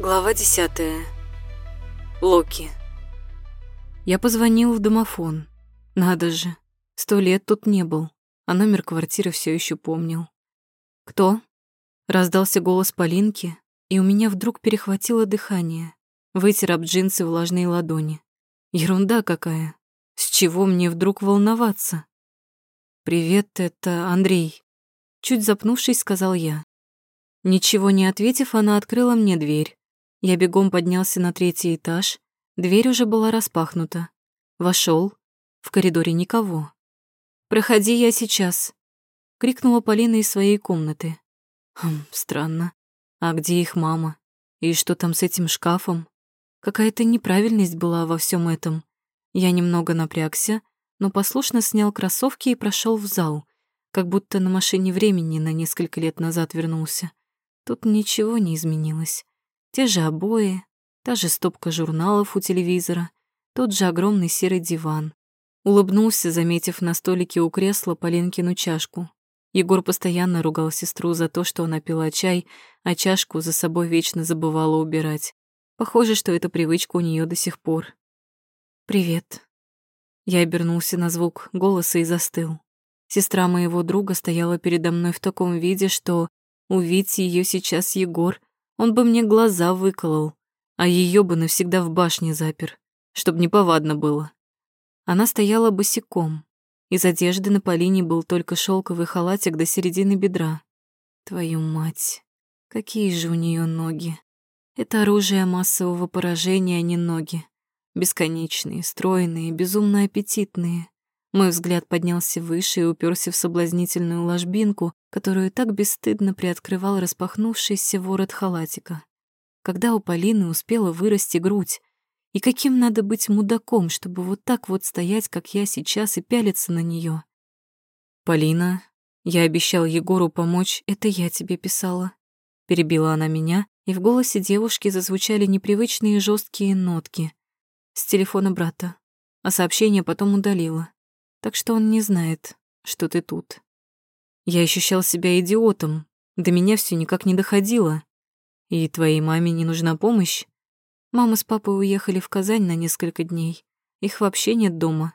Глава десятая. Локи. Я позвонил в домофон. Надо же, сто лет тут не был, а номер квартиры все еще помнил. «Кто?» Раздался голос Полинки, и у меня вдруг перехватило дыхание. Вытер об джинсы влажные ладони. Ерунда какая. С чего мне вдруг волноваться? «Привет, это Андрей», — чуть запнувшись, сказал я. Ничего не ответив, она открыла мне дверь. Я бегом поднялся на третий этаж. Дверь уже была распахнута. Вошел. В коридоре никого. «Проходи я сейчас», — крикнула Полина из своей комнаты. Хм, странно. А где их мама? И что там с этим шкафом? Какая-то неправильность была во всем этом. Я немного напрягся, но послушно снял кроссовки и прошел в зал, как будто на машине времени на несколько лет назад вернулся. Тут ничего не изменилось. Те же обои, та же стопка журналов у телевизора, тот же огромный серый диван. Улыбнулся, заметив на столике у кресла Полинкину чашку. Егор постоянно ругал сестру за то, что она пила чай, а чашку за собой вечно забывала убирать. Похоже, что эта привычка у нее до сих пор. «Привет». Я обернулся на звук голоса и застыл. Сестра моего друга стояла передо мной в таком виде, что, увидеть ее сейчас Егор, он бы мне глаза выколол, а ее бы навсегда в башне запер, чтоб неповадно было. Она стояла босиком. Из одежды на Полине был только шелковый халатик до середины бедра. Твою мать, какие же у нее ноги. Это оружие массового поражения, а не ноги. Бесконечные, стройные, безумно аппетитные. Мой взгляд поднялся выше и уперся в соблазнительную ложбинку, которую так бесстыдно приоткрывал распахнувшийся ворот халатика. Когда у Полины успела вырасти грудь, и каким надо быть мудаком, чтобы вот так вот стоять, как я сейчас, и пялиться на нее. «Полина, я обещал Егору помочь, это я тебе писала». Перебила она меня, и в голосе девушки зазвучали непривычные жесткие нотки. С телефона брата. А сообщение потом удалила так что он не знает, что ты тут. Я ощущал себя идиотом, до меня все никак не доходило. И твоей маме не нужна помощь? Мама с папой уехали в Казань на несколько дней. Их вообще нет дома.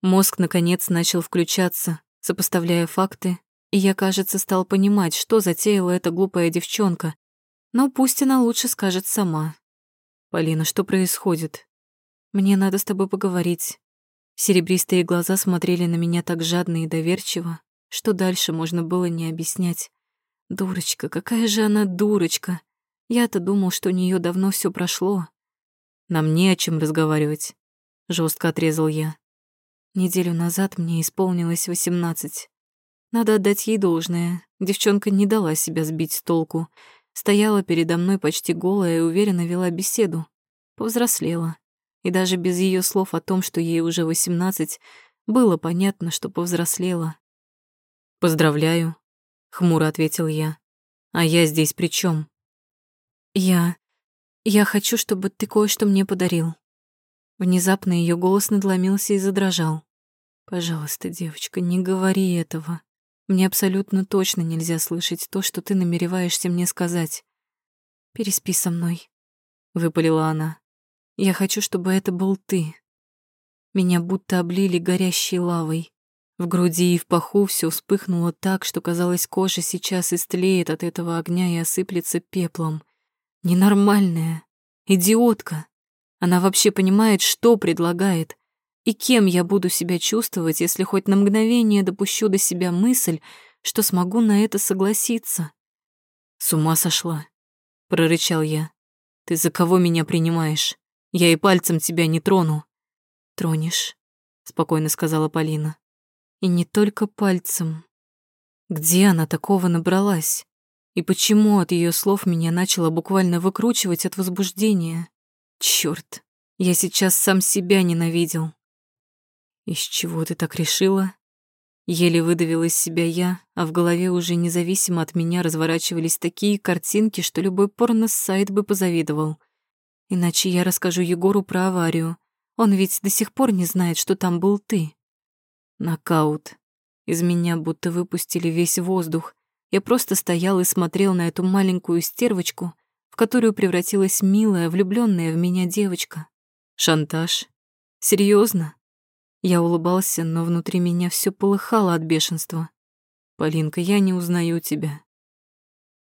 Мозг, наконец, начал включаться, сопоставляя факты, и я, кажется, стал понимать, что затеяла эта глупая девчонка. Но пусть она лучше скажет сама. «Полина, что происходит?» «Мне надо с тобой поговорить. Серебристые глаза смотрели на меня так жадно и доверчиво, что дальше можно было не объяснять. Дурочка, какая же она дурочка. Я-то думал, что у нее давно все прошло. Нам не о чем разговаривать, жестко отрезал я. Неделю назад мне исполнилось восемнадцать. Надо отдать ей должное. Девчонка не дала себя сбить с толку. Стояла передо мной почти голая и уверенно вела беседу. Повзрослела. И даже без ее слов о том, что ей уже восемнадцать, было понятно, что повзрослела. «Поздравляю», — хмуро ответил я. «А я здесь при чем? «Я... я хочу, чтобы ты кое-что мне подарил». Внезапно ее голос надломился и задрожал. «Пожалуйста, девочка, не говори этого. Мне абсолютно точно нельзя слышать то, что ты намереваешься мне сказать. Переспи со мной», — выпалила она. Я хочу, чтобы это был ты. Меня будто облили горящей лавой. В груди и в паху все вспыхнуло так, что казалось, кожа сейчас истлеет от этого огня и осыплется пеплом. Ненормальная, идиотка. Она вообще понимает, что предлагает. И кем я буду себя чувствовать, если хоть на мгновение допущу до себя мысль, что смогу на это согласиться? С ума сошла, прорычал я. Ты за кого меня принимаешь? Я и пальцем тебя не трону. Тронешь, спокойно сказала Полина. И не только пальцем. Где она такого набралась? И почему от ее слов меня начало буквально выкручивать от возбуждения? Черт, я сейчас сам себя ненавидел. Из чего ты так решила? Еле выдавил из себя я, а в голове уже независимо от меня разворачивались такие картинки, что любой порно-сайт бы позавидовал. Иначе я расскажу Егору про аварию. Он ведь до сих пор не знает, что там был ты. Нокаут. Из меня будто выпустили весь воздух. Я просто стоял и смотрел на эту маленькую стервочку, в которую превратилась милая, влюбленная в меня девочка. Шантаж? Серьезно? Я улыбался, но внутри меня все полыхало от бешенства. «Полинка, я не узнаю тебя».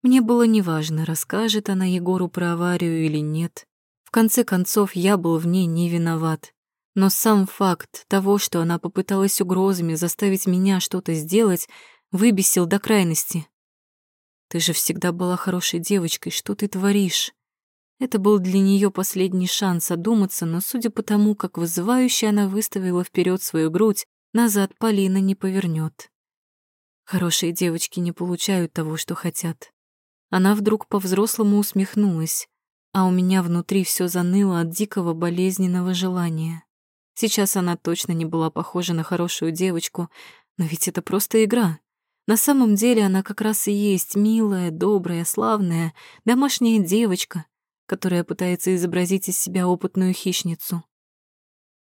Мне было неважно, расскажет она Егору про аварию или нет. В конце концов, я был в ней не виноват. Но сам факт того, что она попыталась угрозами заставить меня что-то сделать, выбесил до крайности. «Ты же всегда была хорошей девочкой, что ты творишь?» Это был для нее последний шанс одуматься, но судя по тому, как вызывающе она выставила вперед свою грудь, назад Полина не повернет. Хорошие девочки не получают того, что хотят. Она вдруг по-взрослому усмехнулась, а у меня внутри все заныло от дикого болезненного желания. Сейчас она точно не была похожа на хорошую девочку, но ведь это просто игра. На самом деле она как раз и есть милая, добрая, славная, домашняя девочка, которая пытается изобразить из себя опытную хищницу.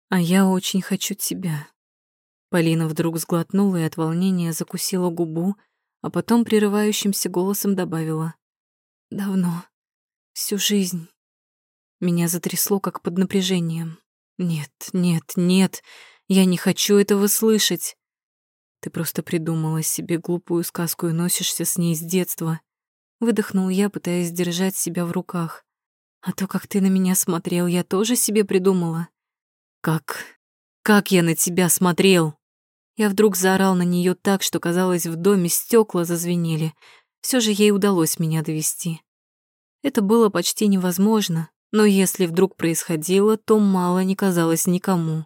А я очень хочу тебя. Полина вдруг сглотнула и от волнения закусила губу, а потом прерывающимся голосом добавила. «Давно. Всю жизнь». Меня затрясло, как под напряжением. «Нет, нет, нет, я не хочу этого слышать. Ты просто придумала себе глупую сказку и носишься с ней с детства». Выдохнул я, пытаясь сдержать себя в руках. А то, как ты на меня смотрел, я тоже себе придумала. Как? Как я на тебя смотрел? Я вдруг заорал на нее так, что, казалось, в доме стекла зазвенели. Все же ей удалось меня довести. Это было почти невозможно, но если вдруг происходило, то мало не казалось никому.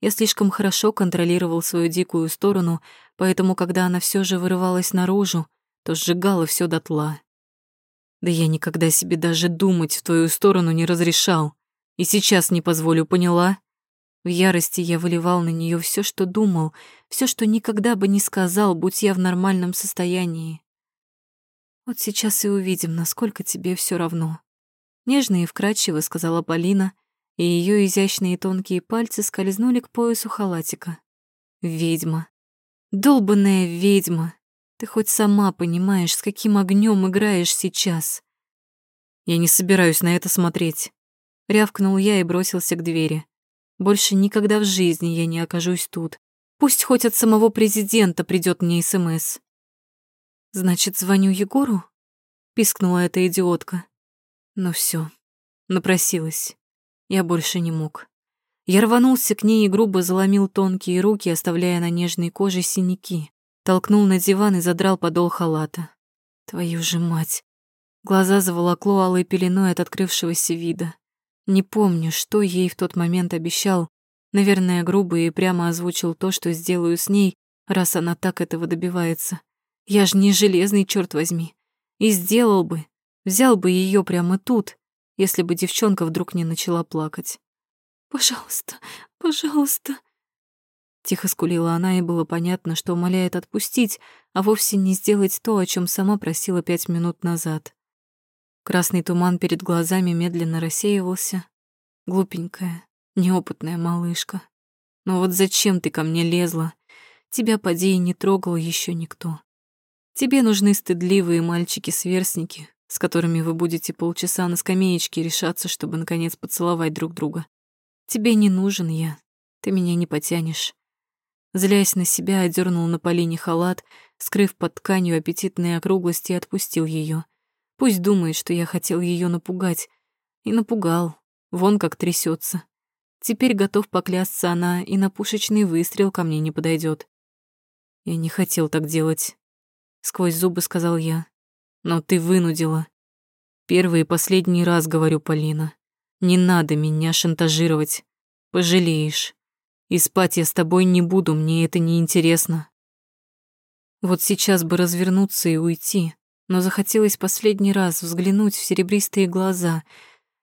Я слишком хорошо контролировал свою дикую сторону, поэтому, когда она все же вырывалась наружу, то сжигала все дотла. Да я никогда себе даже думать в твою сторону не разрешал. И сейчас не позволю, поняла? В ярости я выливал на нее все, что думал, все, что никогда бы не сказал, будь я в нормальном состоянии. Вот сейчас и увидим, насколько тебе все равно. Нежно и вкрадчиво сказала Полина, и ее изящные тонкие пальцы скользнули к поясу халатика. Ведьма. Долбанная ведьма. Ты хоть сама понимаешь, с каким огнем играешь сейчас? Я не собираюсь на это смотреть. Рявкнул я и бросился к двери. Больше никогда в жизни я не окажусь тут. Пусть хоть от самого президента придет мне СМС. Значит, звоню Егору? Пискнула эта идиотка. Но все, напросилась. Я больше не мог. Я рванулся к ней и грубо заломил тонкие руки, оставляя на нежной коже синяки толкнул на диван и задрал подол халата. Твою же мать. Глаза заволокло алой пеленой от открывшегося вида. Не помню, что ей в тот момент обещал. Наверное, грубо и прямо озвучил то, что сделаю с ней, раз она так этого добивается. Я ж не железный, черт возьми. И сделал бы, взял бы ее прямо тут, если бы девчонка вдруг не начала плакать. «Пожалуйста, пожалуйста», Тихо скулила она, и было понятно, что умоляет отпустить, а вовсе не сделать то, о чем сама просила пять минут назад. Красный туман перед глазами медленно рассеивался. Глупенькая, неопытная малышка. Но вот зачем ты ко мне лезла? Тебя, поди, не трогал еще никто. Тебе нужны стыдливые мальчики-сверстники, с которыми вы будете полчаса на скамеечке решаться, чтобы, наконец, поцеловать друг друга. Тебе не нужен я, ты меня не потянешь. Злясь на себя, одернул на Полине халат, скрыв под тканью аппетитные округлости и отпустил ее. Пусть думает, что я хотел ее напугать. И напугал. Вон как трясется. Теперь готов поклясться она, и на пушечный выстрел ко мне не подойдет. Я не хотел так делать. Сквозь зубы сказал я. Но ты вынудила. Первый и последний раз говорю, Полина. Не надо меня шантажировать. Пожалеешь. И спать я с тобой не буду, мне это не интересно. Вот сейчас бы развернуться и уйти, но захотелось последний раз взглянуть в серебристые глаза,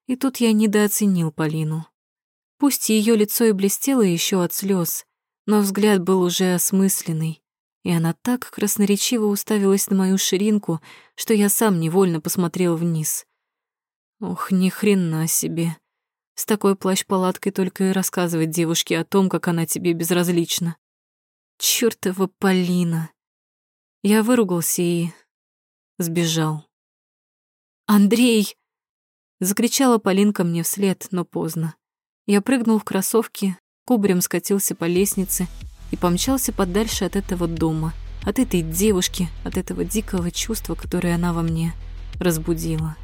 и тут я недооценил Полину. Пусть ее лицо и блестело еще от слез, но взгляд был уже осмысленный, и она так красноречиво уставилась на мою ширинку, что я сам невольно посмотрел вниз. Ох, ни хрена себе. С такой плащ-палаткой только и рассказывать девушке о том, как она тебе безразлична. Чёртова Полина. Я выругался и сбежал. «Андрей!» Закричала Полинка мне вслед, но поздно. Я прыгнул в кроссовки, кубарем скатился по лестнице и помчался подальше от этого дома, от этой девушки, от этого дикого чувства, которое она во мне разбудила.